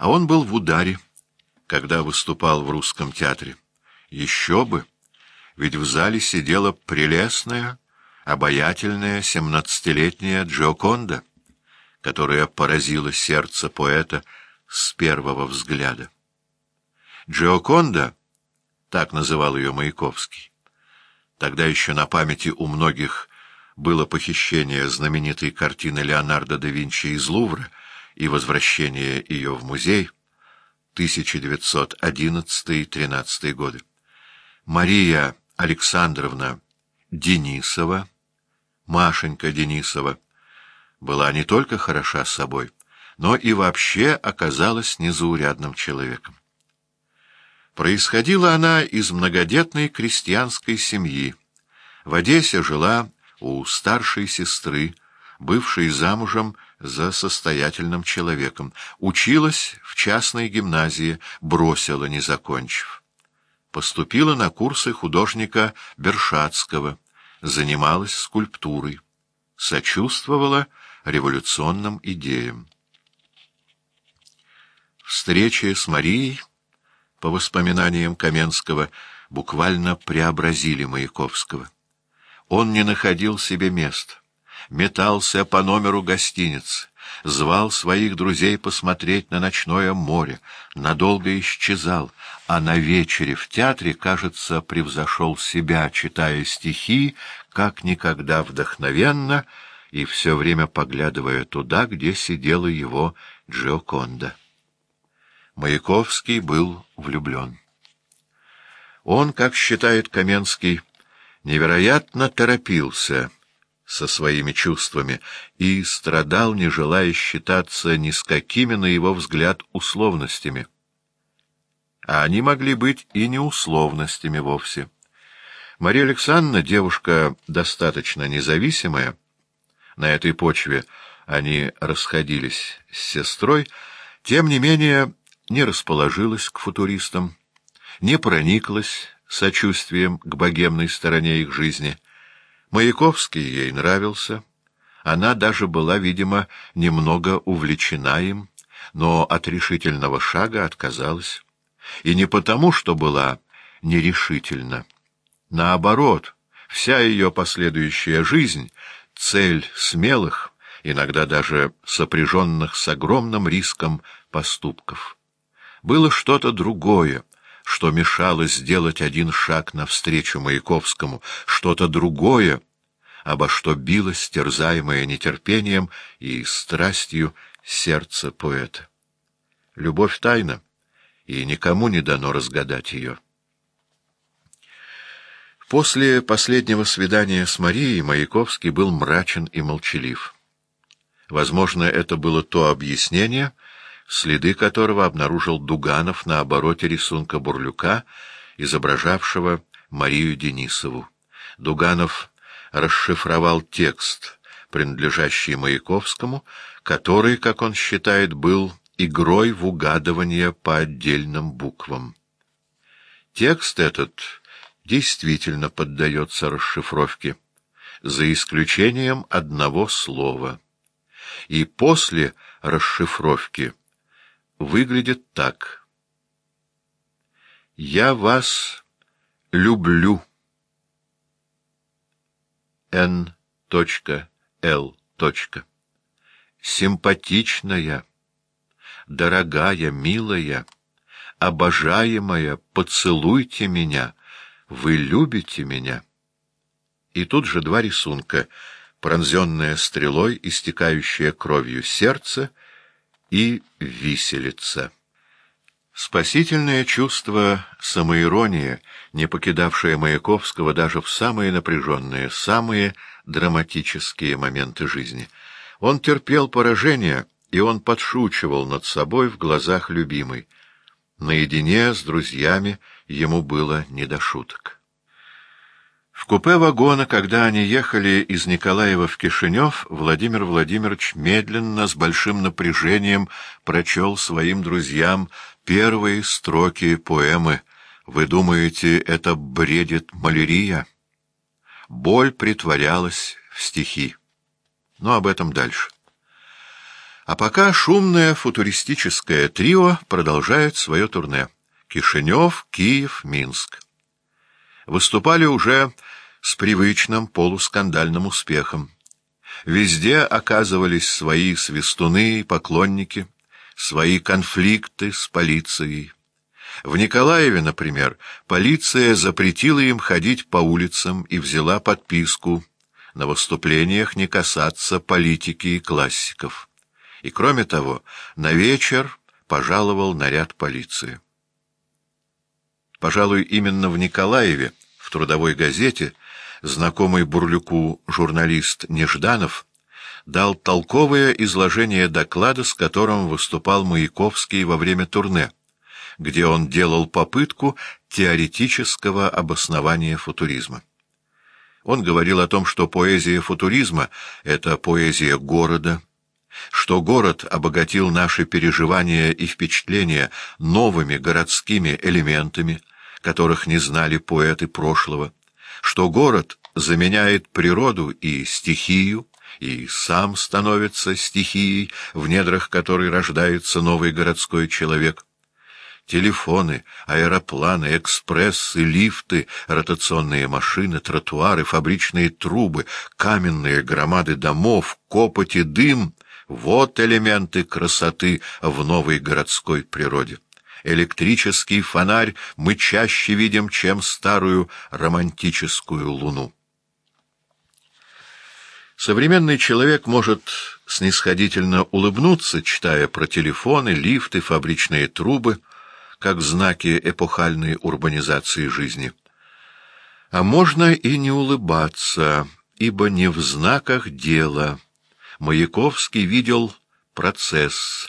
А он был в ударе, когда выступал в русском театре. Еще бы! Ведь в зале сидела прелестная, обаятельная семнадцатилетняя Джоконда, которая поразила сердце поэта с первого взгляда. Джоконда, так называл ее Маяковский, тогда еще на памяти у многих было похищение знаменитой картины Леонардо да Винчи из Лувра и возвращение ее в музей 1911-13 годы. Мария Александровна Денисова, Машенька Денисова, была не только хороша собой, но и вообще оказалась незаурядным человеком. Происходила она из многодетной крестьянской семьи. В Одессе жила у старшей сестры, бывшей замужем за состоятельным человеком, училась в частной гимназии, бросила, не закончив поступила на курсы художника Бершатского, занималась скульптурой, сочувствовала революционным идеям. Встречи с Марией, по воспоминаниям Каменского, буквально преобразили Маяковского. Он не находил себе места, метался по номеру гостиницы, звал своих друзей посмотреть на ночное море, надолго исчезал, а на вечере в театре, кажется, превзошел себя, читая стихи, как никогда вдохновенно, и все время поглядывая туда, где сидела его Джиоконда. Маяковский был влюблен. Он, как считает Каменский, невероятно торопился — со своими чувствами и страдал, не желая считаться ни с какими, на его взгляд, условностями. А они могли быть и не условностями вовсе. Мария Александровна, девушка достаточно независимая, на этой почве они расходились с сестрой, тем не менее не расположилась к футуристам, не прониклась сочувствием к богемной стороне их жизни — Маяковский ей нравился. Она даже была, видимо, немного увлечена им, но от решительного шага отказалась. И не потому, что была нерешительна. Наоборот, вся ее последующая жизнь — цель смелых, иногда даже сопряженных с огромным риском поступков. Было что-то другое, что мешало сделать один шаг навстречу Маяковскому, что-то другое, обо что билось, терзаемое нетерпением и страстью сердце поэта. Любовь тайна, и никому не дано разгадать ее. После последнего свидания с Марией Маяковский был мрачен и молчалив. Возможно, это было то объяснение — следы которого обнаружил Дуганов на обороте рисунка Бурлюка, изображавшего Марию Денисову. Дуганов расшифровал текст, принадлежащий Маяковскому, который, как он считает, был игрой в угадывание по отдельным буквам. Текст этот действительно поддается расшифровке, за исключением одного слова. И после расшифровки выглядит так. «Я вас люблю». Н. Л. Симпатичная, дорогая, милая, обожаемая, поцелуйте меня, вы любите меня. И тут же два рисунка, пронзенное стрелой, истекающее кровью сердце — и виселица. Спасительное чувство самоиронии, не покидавшее Маяковского даже в самые напряженные, самые драматические моменты жизни. Он терпел поражение, и он подшучивал над собой в глазах любимой. Наедине с друзьями ему было не до шуток. В купе вагона, когда они ехали из Николаева в Кишинев, Владимир Владимирович медленно, с большим напряжением прочел своим друзьям первые строки поэмы «Вы думаете, это бредит малярия?» Боль притворялась в стихи. Но об этом дальше. А пока шумное футуристическое трио продолжает свое турне. Кишинев, Киев, Минск. Выступали уже с привычным полускандальным успехом. Везде оказывались свои свистуны и поклонники, свои конфликты с полицией. В Николаеве, например, полиция запретила им ходить по улицам и взяла подписку на выступлениях не касаться политики и классиков. И, кроме того, на вечер пожаловал наряд полиции. Пожалуй, именно в Николаеве, в трудовой газете, знакомый Бурлюку журналист Нежданов дал толковое изложение доклада, с которым выступал Маяковский во время турне, где он делал попытку теоретического обоснования футуризма. Он говорил о том, что поэзия футуризма — это поэзия города, что город обогатил наши переживания и впечатления новыми городскими элементами, которых не знали поэты прошлого, что город заменяет природу и стихию, и сам становится стихией, в недрах которой рождается новый городской человек. Телефоны, аэропланы, экспрессы, лифты, ротационные машины, тротуары, фабричные трубы, каменные громады домов, копоть и дым — вот элементы красоты в новой городской природе. Электрический фонарь мы чаще видим, чем старую романтическую луну. Современный человек может снисходительно улыбнуться, читая про телефоны, лифты, фабричные трубы, как знаки эпохальной урбанизации жизни. А можно и не улыбаться, ибо не в знаках дела. Маяковский видел процесс,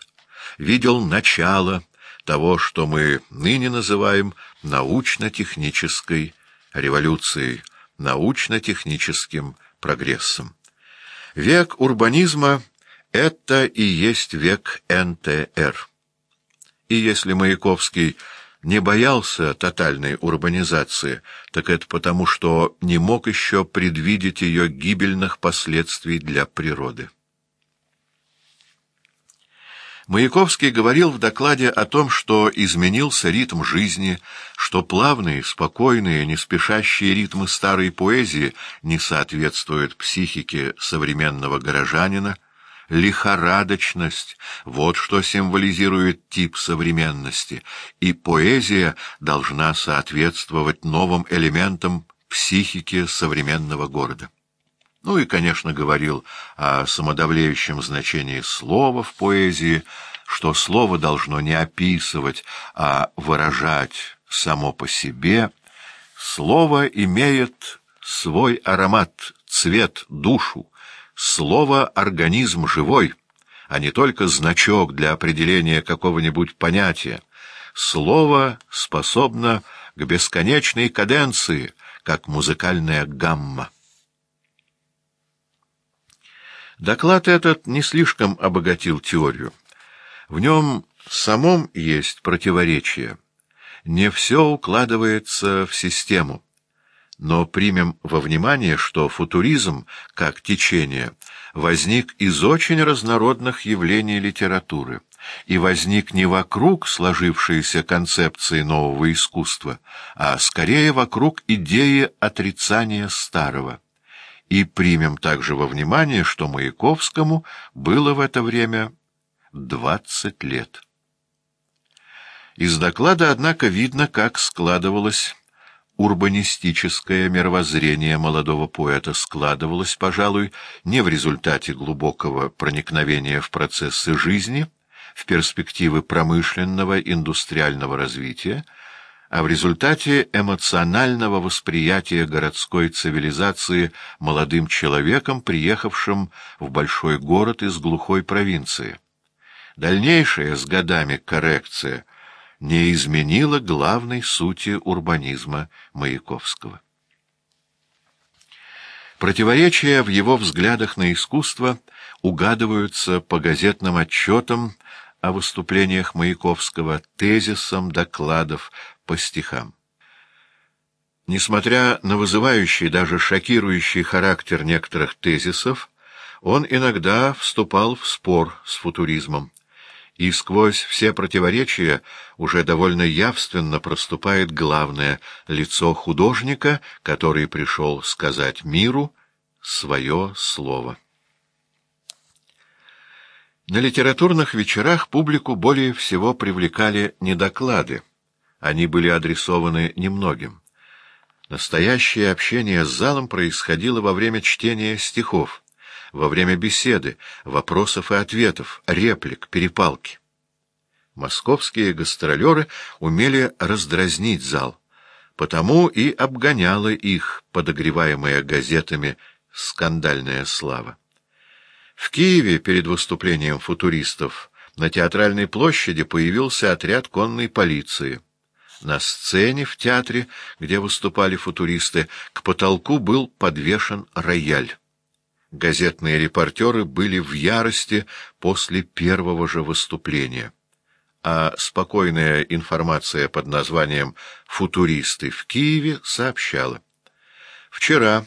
видел начало того, что мы ныне называем научно-технической революцией, научно-техническим прогрессом. Век урбанизма — это и есть век НТР. И если Маяковский не боялся тотальной урбанизации, так это потому, что не мог еще предвидеть ее гибельных последствий для природы. Маяковский говорил в докладе о том, что изменился ритм жизни, что плавные, спокойные, не спешащие ритмы старой поэзии не соответствуют психике современного горожанина, лихорадочность — вот что символизирует тип современности, и поэзия должна соответствовать новым элементам психики современного города. Ну и, конечно, говорил о самодавлеющем значении слова в поэзии, что слово должно не описывать, а выражать само по себе. Слово имеет свой аромат, цвет, душу. Слово — организм живой, а не только значок для определения какого-нибудь понятия. Слово способно к бесконечной каденции, как музыкальная гамма. Доклад этот не слишком обогатил теорию. В нем самом есть противоречие. Не все укладывается в систему. Но примем во внимание, что футуризм, как течение, возник из очень разнородных явлений литературы и возник не вокруг сложившейся концепции нового искусства, а скорее вокруг идеи отрицания старого. И примем также во внимание, что Маяковскому было в это время двадцать лет. Из доклада, однако, видно, как складывалось урбанистическое мировоззрение молодого поэта, складывалось, пожалуй, не в результате глубокого проникновения в процессы жизни, в перспективы промышленного индустриального развития, а в результате эмоционального восприятия городской цивилизации молодым человеком, приехавшим в большой город из глухой провинции. Дальнейшая с годами коррекция не изменила главной сути урбанизма Маяковского. Противоречия в его взглядах на искусство угадываются по газетным отчетам о выступлениях Маяковского, тезисам докладов по стихам. Несмотря на вызывающий, даже шокирующий характер некоторых тезисов, Он иногда вступал в спор с футуризмом, и сквозь все противоречия уже довольно явственно проступает главное — лицо художника, который пришел сказать миру свое слово. На литературных вечерах публику более всего привлекали не доклады, они были адресованы немногим. Настоящее общение с залом происходило во время чтения стихов, во время беседы, вопросов и ответов, реплик, перепалки. Московские гастролеры умели раздразнить зал, потому и обгоняла их, подогреваемая газетами, скандальная слава. В Киеве перед выступлением футуристов на театральной площади появился отряд конной полиции. На сцене в театре, где выступали футуристы, к потолку был подвешен рояль. Газетные репортеры были в ярости после первого же выступления. А спокойная информация под названием «Футуристы в Киеве» сообщала. Вчера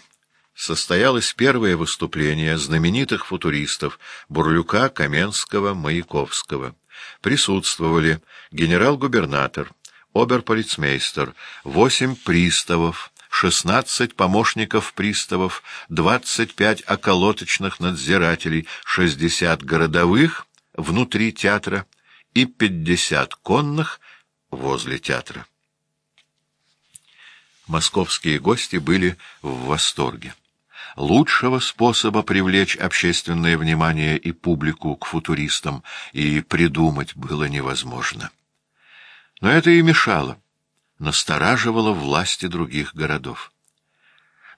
состоялось первое выступление знаменитых футуристов Бурлюка, Каменского, Маяковского. Присутствовали генерал-губернатор, оберполицмейстер, восемь приставов, шестнадцать помощников приставов, двадцать околоточных околоточных надзирателей, шестьдесят городовых внутри театра и пятьдесят конных возле театра. Московские гости были в восторге. Лучшего способа привлечь общественное внимание и публику к футуристам и придумать было невозможно. Но это и мешало настораживало власти других городов.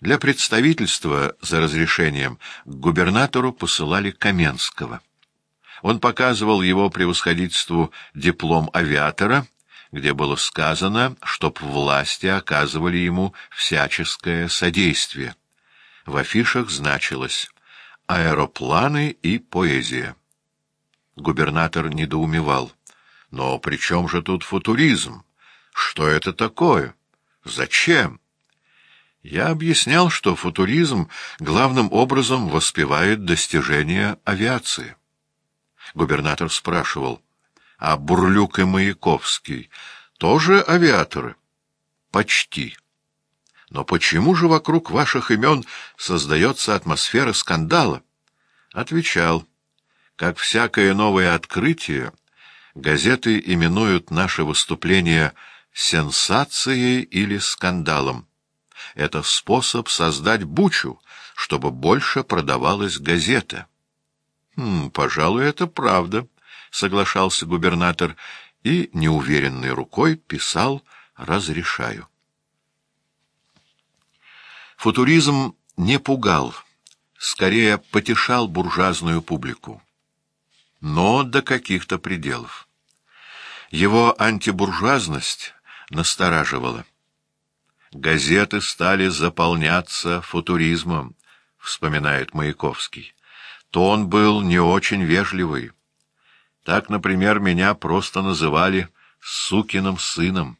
Для представительства за разрешением к губернатору посылали Каменского. Он показывал его превосходительству диплом авиатора, где было сказано, чтоб власти оказывали ему всяческое содействие. В афишах значилось «Аэропланы и поэзия». Губернатор недоумевал. «Но при чем же тут футуризм? Что это такое? Зачем? Я объяснял, что футуризм главным образом воспевает достижения авиации. Губернатор спрашивал, а Бурлюк и Маяковский тоже авиаторы? Почти. Но почему же вокруг ваших имен создается атмосфера скандала? Отвечал, как всякое новое открытие, газеты именуют наше выступление сенсацией или скандалом. Это способ создать бучу, чтобы больше продавалась газета. «Хм, «Пожалуй, это правда», — соглашался губернатор и неуверенной рукой писал «разрешаю». Футуризм не пугал, скорее потешал буржуазную публику. Но до каких-то пределов. Его антибуржуазность настораживало. «Газеты стали заполняться футуризмом», — вспоминает Маяковский. «Тон был не очень вежливый. Так, например, меня просто называли «сукиным сыном».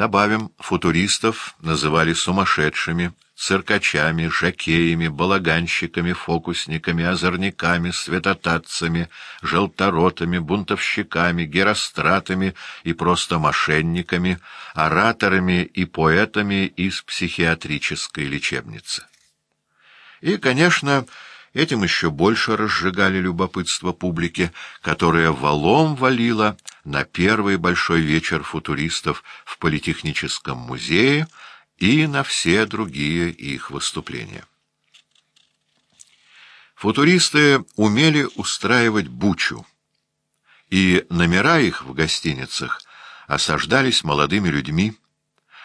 Добавим, футуристов называли сумасшедшими, циркачами, жакеями, балаганщиками, фокусниками, озорниками, светотатцами, желторотами, бунтовщиками, геростратами и просто мошенниками, ораторами и поэтами из психиатрической лечебницы. И, конечно, этим еще больше разжигали любопытство публики, которая валом валила на первый большой вечер футуристов в Политехническом музее, и на все другие их выступления. Футуристы умели устраивать бучу, и номера их в гостиницах осаждались молодыми людьми,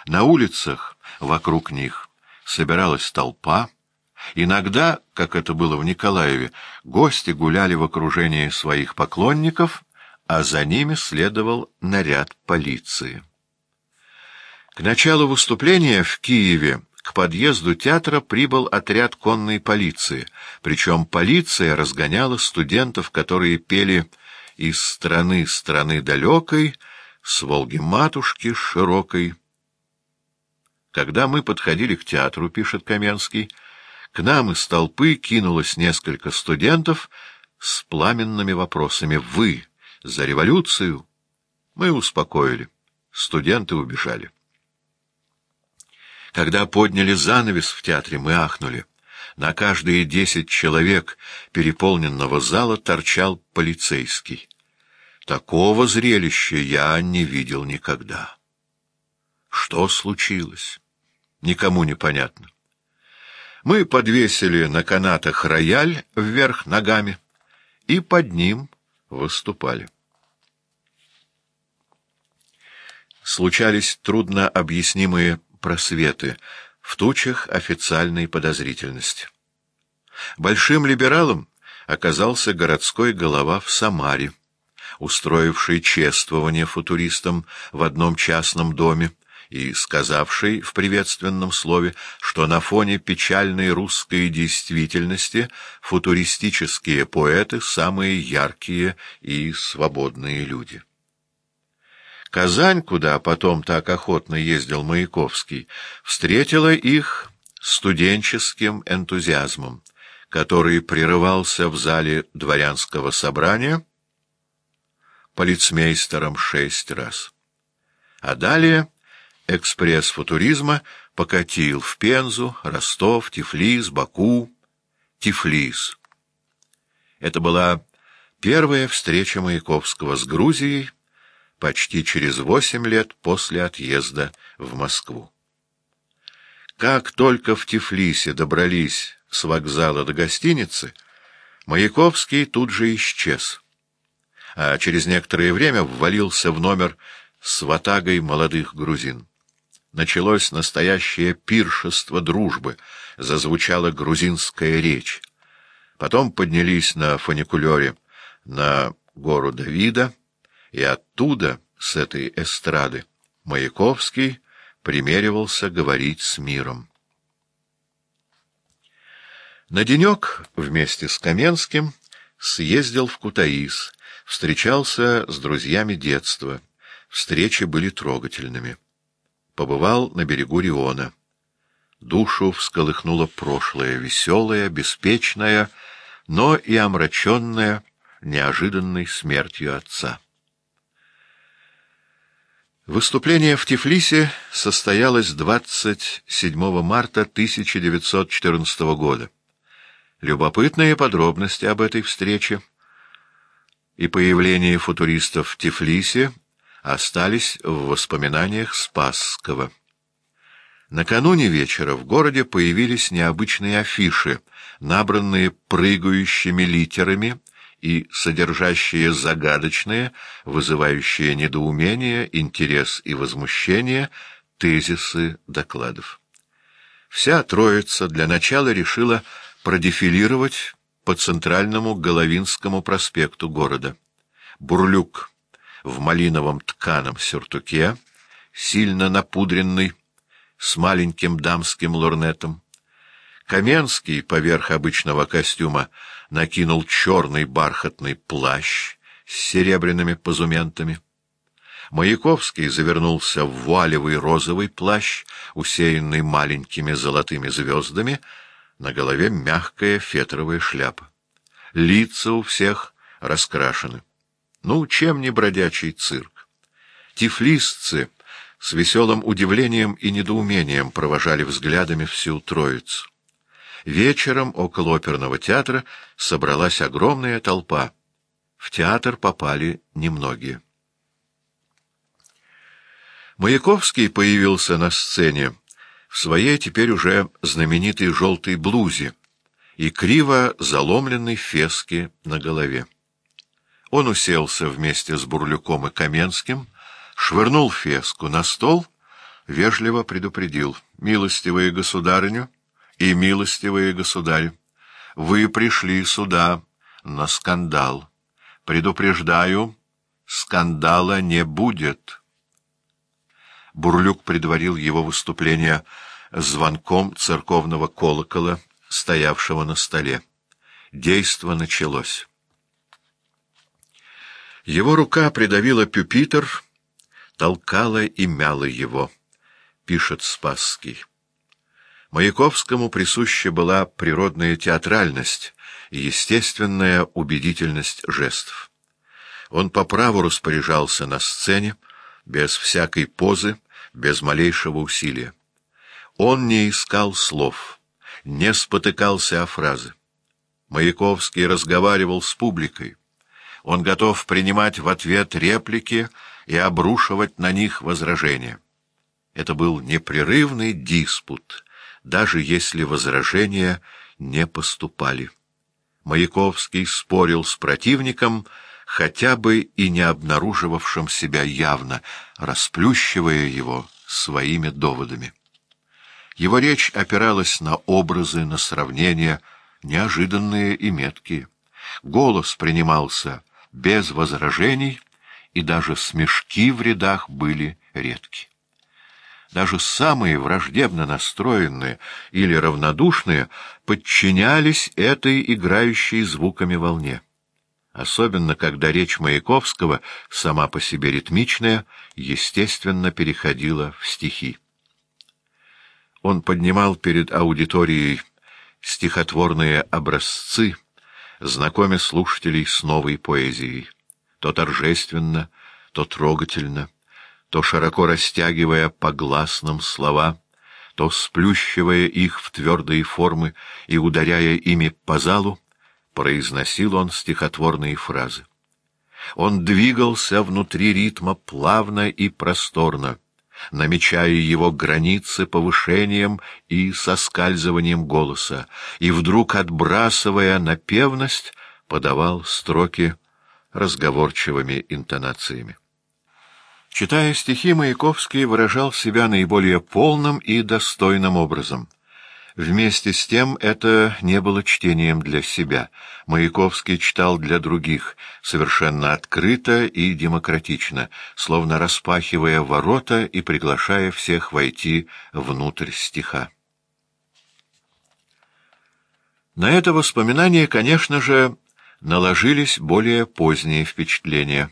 на улицах вокруг них собиралась толпа, иногда, как это было в Николаеве, гости гуляли в окружении своих поклонников, а за ними следовал наряд полиции. К началу выступления в Киеве к подъезду театра прибыл отряд конной полиции, причем полиция разгоняла студентов, которые пели «Из страны страны далекой», «С Волги-матушки широкой». Когда мы подходили к театру, пишет Каменский, К нам из толпы кинулось несколько студентов с пламенными вопросами. «Вы за революцию?» Мы успокоили. Студенты убежали. Когда подняли занавес в театре, мы ахнули. На каждые десять человек переполненного зала торчал полицейский. Такого зрелища я не видел никогда. Что случилось? Никому не понятно. Мы подвесили на канатах рояль вверх ногами и под ним выступали. Случались трудно объяснимые просветы в тучах официальной подозрительности. Большим либералом оказался городской голова в Самаре, устроивший чествование футуристам в одном частном доме и сказавший в приветственном слове, что на фоне печальной русской действительности футуристические поэты — самые яркие и свободные люди. Казань, куда потом так охотно ездил Маяковский, встретила их студенческим энтузиазмом, который прерывался в зале дворянского собрания полицмейстером шесть раз. А далее экспресс футуризма покатил в Пензу, Ростов, Тифлис, Баку, Тифлис. Это была первая встреча Маяковского с Грузией, почти через восемь лет после отъезда в Москву. Как только в Тифлисе добрались с вокзала до гостиницы, Маяковский тут же исчез, а через некоторое время ввалился в номер с ватагой молодых грузин. Началось настоящее пиршество дружбы, зазвучала грузинская речь. Потом поднялись на фуникулере на гору Давида, и оттуда, с этой эстрады, Маяковский примеривался говорить с миром. На денек вместе с Каменским съездил в Кутаис, встречался с друзьями детства. Встречи были трогательными. Побывал на берегу Риона. Душу всколыхнуло прошлое, веселое, беспечное, но и омраченное неожиданной смертью отца. Выступление в Тифлисе состоялось 27 марта 1914 года. Любопытные подробности об этой встрече и появлении футуристов в Тифлисе остались в воспоминаниях Спасского. Накануне вечера в городе появились необычные афиши, набранные прыгающими литерами и содержащие загадочные, вызывающие недоумение, интерес и возмущение тезисы докладов. Вся троица для начала решила продефилировать по центральному Головинскому проспекту города. Бурлюк в малиновом тканом сюртуке, сильно напудренный, с маленьким дамским лорнетом, Каменский поверх обычного костюма накинул черный бархатный плащ с серебряными позументами. Маяковский завернулся в вуалевый розовый плащ, усеянный маленькими золотыми звездами, на голове мягкая фетровая шляпа. Лица у всех раскрашены. Ну, чем не бродячий цирк? Тифлисцы с веселым удивлением и недоумением провожали взглядами всю троицу. Вечером около оперного театра собралась огромная толпа. В театр попали немногие. Маяковский появился на сцене в своей теперь уже знаменитой желтой блузе и криво заломленной феске на голове. Он уселся вместе с Бурлюком и Каменским, швырнул феску на стол, вежливо предупредил «Милостивые государыню, и милостивые государь, вы пришли сюда на скандал. Предупреждаю, скандала не будет. Бурлюк предварил его выступление звонком церковного колокола, стоявшего на столе. Действо началось. Его рука придавила пюпитер, толкала и мяла его, пишет Спасский. Маяковскому присуща была природная театральность и естественная убедительность жестов. Он по праву распоряжался на сцене, без всякой позы, без малейшего усилия. Он не искал слов, не спотыкался о фразы. Маяковский разговаривал с публикой. Он готов принимать в ответ реплики и обрушивать на них возражения. Это был непрерывный диспут, даже если возражения не поступали. Маяковский спорил с противником, хотя бы и не обнаруживавшим себя явно, расплющивая его своими доводами. Его речь опиралась на образы, на сравнения, неожиданные и меткие. Голос принимался без возражений, и даже смешки в рядах были редки. Даже самые враждебно настроенные или равнодушные подчинялись этой играющей звуками волне. Особенно, когда речь Маяковского, сама по себе ритмичная, естественно переходила в стихи. Он поднимал перед аудиторией стихотворные образцы, знакомя слушателей с новой поэзией, то торжественно, то трогательно, то широко растягивая по гласным слова, то сплющивая их в твердые формы и ударяя ими по залу, произносил он стихотворные фразы. Он двигался внутри ритма плавно и просторно, намечая его границы повышением и соскальзыванием голоса, и вдруг, отбрасывая напевность, подавал строки разговорчивыми интонациями. Читая стихи, Маяковский выражал себя наиболее полным и достойным образом. Вместе с тем это не было чтением для себя. Маяковский читал для других, совершенно открыто и демократично, словно распахивая ворота и приглашая всех войти внутрь стиха. На это воспоминание, конечно же, наложились более поздние впечатления,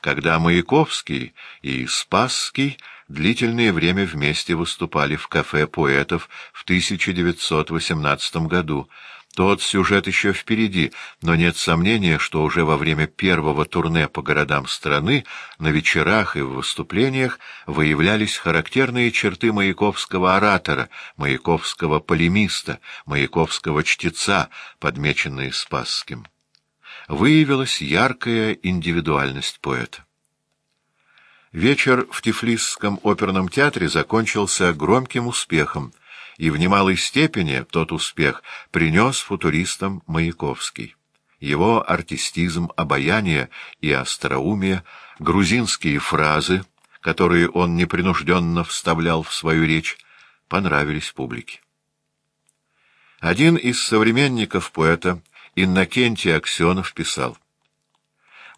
когда Маяковский и Спасский длительное время вместе выступали в кафе поэтов в 1918 году. Тот сюжет еще впереди, но нет сомнения, что уже во время первого турне по городам страны на вечерах и в выступлениях выявлялись характерные черты маяковского оратора, маяковского полемиста, маяковского чтеца, подмеченные Спасским. Выявилась яркая индивидуальность поэта. Вечер в Тифлисском оперном театре закончился громким успехом, и в немалой степени тот успех принес футуристам Маяковский. Его артистизм, обаяние и остроумие, грузинские фразы, которые он непринужденно вставлял в свою речь, понравились публике. Один из современников поэта, Иннокентий Аксенов, писал,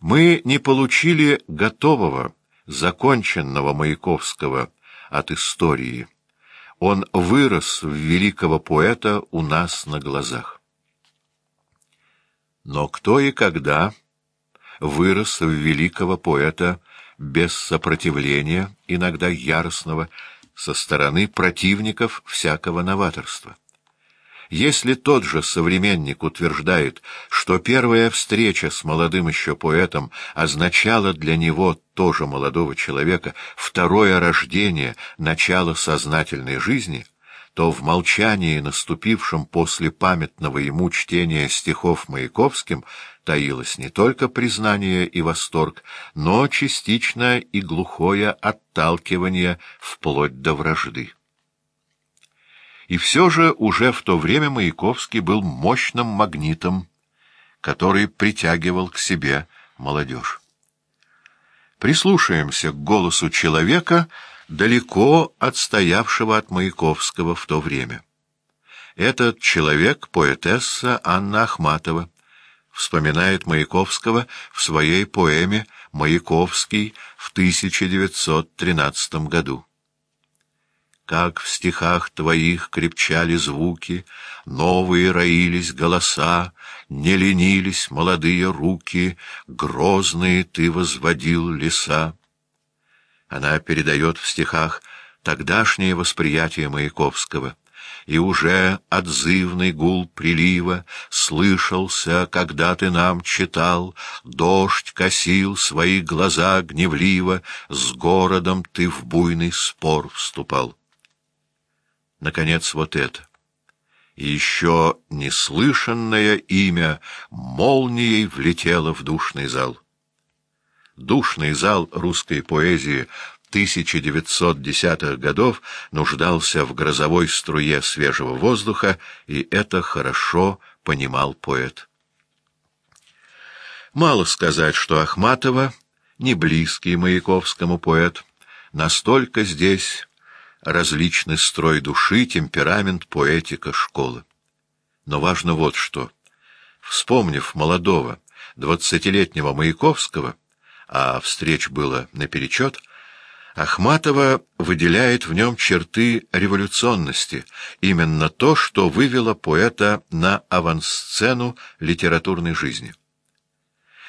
«Мы не получили готового, законченного Маяковского от истории. Он вырос в великого поэта у нас на глазах. Но кто и когда вырос в великого поэта без сопротивления, иногда яростного, со стороны противников всякого новаторства? Если тот же современник утверждает, что первая встреча с молодым еще поэтом означала для него, тоже молодого человека, второе рождение, начало сознательной жизни, то в молчании, наступившем после памятного ему чтения стихов Маяковским, таилось не только признание и восторг, но частично и глухое отталкивание вплоть до вражды. И все же уже в то время Маяковский был мощным магнитом, который притягивал к себе молодежь. Прислушаемся к голосу человека, далеко отстоявшего от Маяковского в то время. Этот человек — поэтесса Анна Ахматова, вспоминает Маяковского в своей поэме «Маяковский» в 1913 году как в стихах твоих крепчали звуки, новые роились голоса, не ленились молодые руки, грозные ты возводил леса. Она передает в стихах тогдашнее восприятие Маяковского, и уже отзывный гул прилива Слышался, когда ты нам читал, Дождь косил свои глаза гневливо, С городом ты в буйный спор вступал. Наконец, вот это. Еще неслышанное имя молнией влетело в душный зал. Душный зал русской поэзии 1910-х годов нуждался в грозовой струе свежего воздуха, и это хорошо понимал поэт. Мало сказать, что Ахматова, не близкий Маяковскому поэт, настолько здесь различный строй души, темперамент, поэтика, школы. Но важно вот что. Вспомнив молодого, двадцатилетнего Маяковского, а встреч было наперечет, Ахматова выделяет в нем черты революционности, именно то, что вывело поэта на авансцену литературной жизни.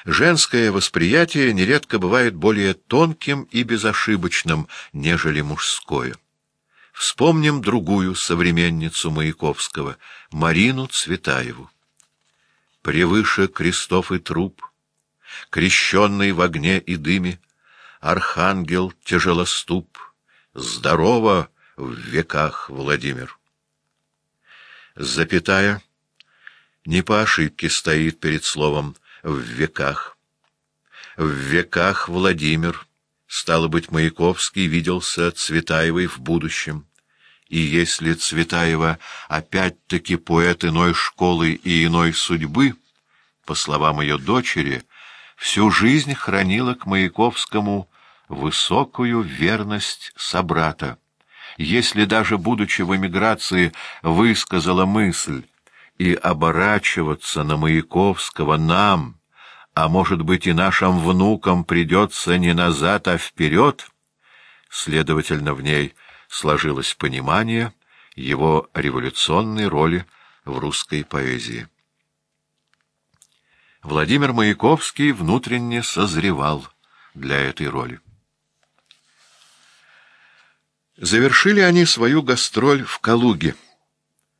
Женское восприятие нередко бывает более тонким и безошибочным, нежели мужское. Вспомним другую современницу Маяковского, Марину Цветаеву. Превыше крестов и труп, крещенный в огне и дыме, архангел тяжелоступ, здорово в веках, Владимир. Запятая не по ошибке стоит перед словом «в веках». В веках Владимир, стало быть, Маяковский виделся Цветаевой в будущем. И если Цветаева опять-таки поэт иной школы и иной судьбы, по словам ее дочери, всю жизнь хранила к Маяковскому высокую верность собрата. Если даже, будучи в эмиграции, высказала мысль и оборачиваться на Маяковского нам, а может быть и нашим внукам придется не назад, а вперед, следовательно, в ней сложилось понимание его революционной роли в русской поэзии. Владимир Маяковский внутренне созревал для этой роли. Завершили они свою гастроль в Калуге.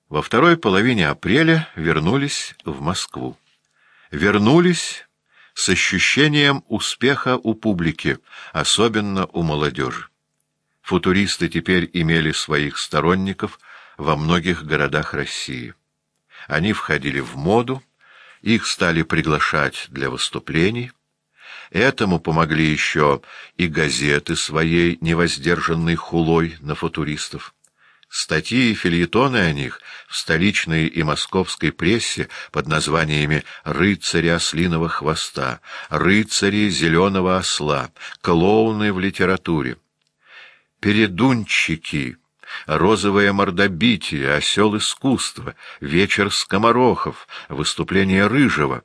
Во второй половине апреля вернулись в Москву. Вернулись с ощущением успеха у публики, особенно у молодежи. Футуристы теперь имели своих сторонников во многих городах России. Они входили в моду, их стали приглашать для выступлений. Этому помогли еще и газеты своей невоздержанной хулой на футуристов. Статьи и фильетоны о них в столичной и московской прессе под названиями «Рыцари ослиного хвоста», «Рыцари зеленого осла», «Клоуны в литературе», «Передунчики», розовое мордобитие, осел искусства, вечер скоморохов, выступление Рыжего.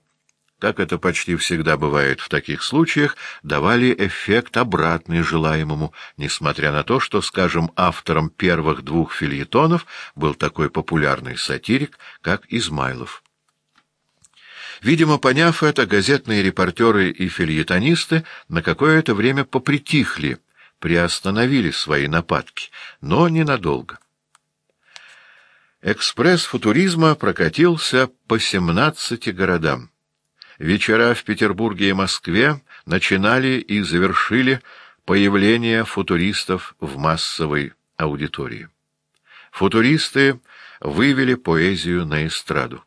Как это почти всегда бывает в таких случаях, давали эффект обратный желаемому, несмотря на то, что, скажем, автором первых двух фильетонов был такой популярный сатирик, как Измайлов. Видимо, поняв это, газетные репортеры и фильетонисты на какое-то время попритихли, приостановили свои нападки, но ненадолго. Экспресс футуризма прокатился по семнадцати городам. Вечера в Петербурге и Москве начинали и завершили появление футуристов в массовой аудитории. Футуристы вывели поэзию на эстраду.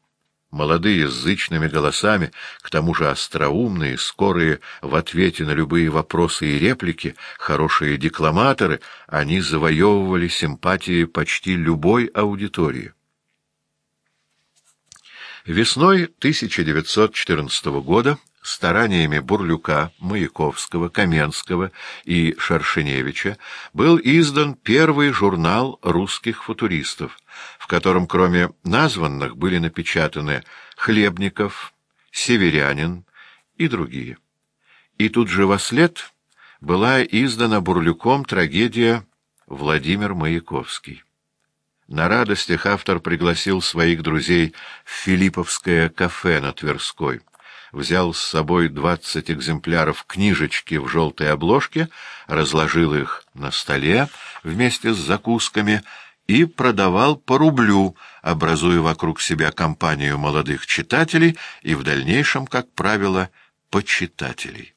Молодые с зычными голосами, к тому же остроумные, скорые в ответе на любые вопросы и реплики, хорошие декламаторы, они завоевывали симпатии почти любой аудитории. Весной 1914 года стараниями Бурлюка, Маяковского, Каменского и Шаршеневича был издан первый журнал русских футуристов, в котором кроме названных были напечатаны Хлебников, Северянин и другие. И тут же во след была издана Бурлюком трагедия «Владимир Маяковский». На радостях автор пригласил своих друзей в Филипповское кафе на Тверской взял с собой двадцать экземпляров книжечки в желтой обложке, разложил их на столе вместе с закусками и продавал по рублю, образуя вокруг себя компанию молодых читателей и в дальнейшем, как правило, почитателей.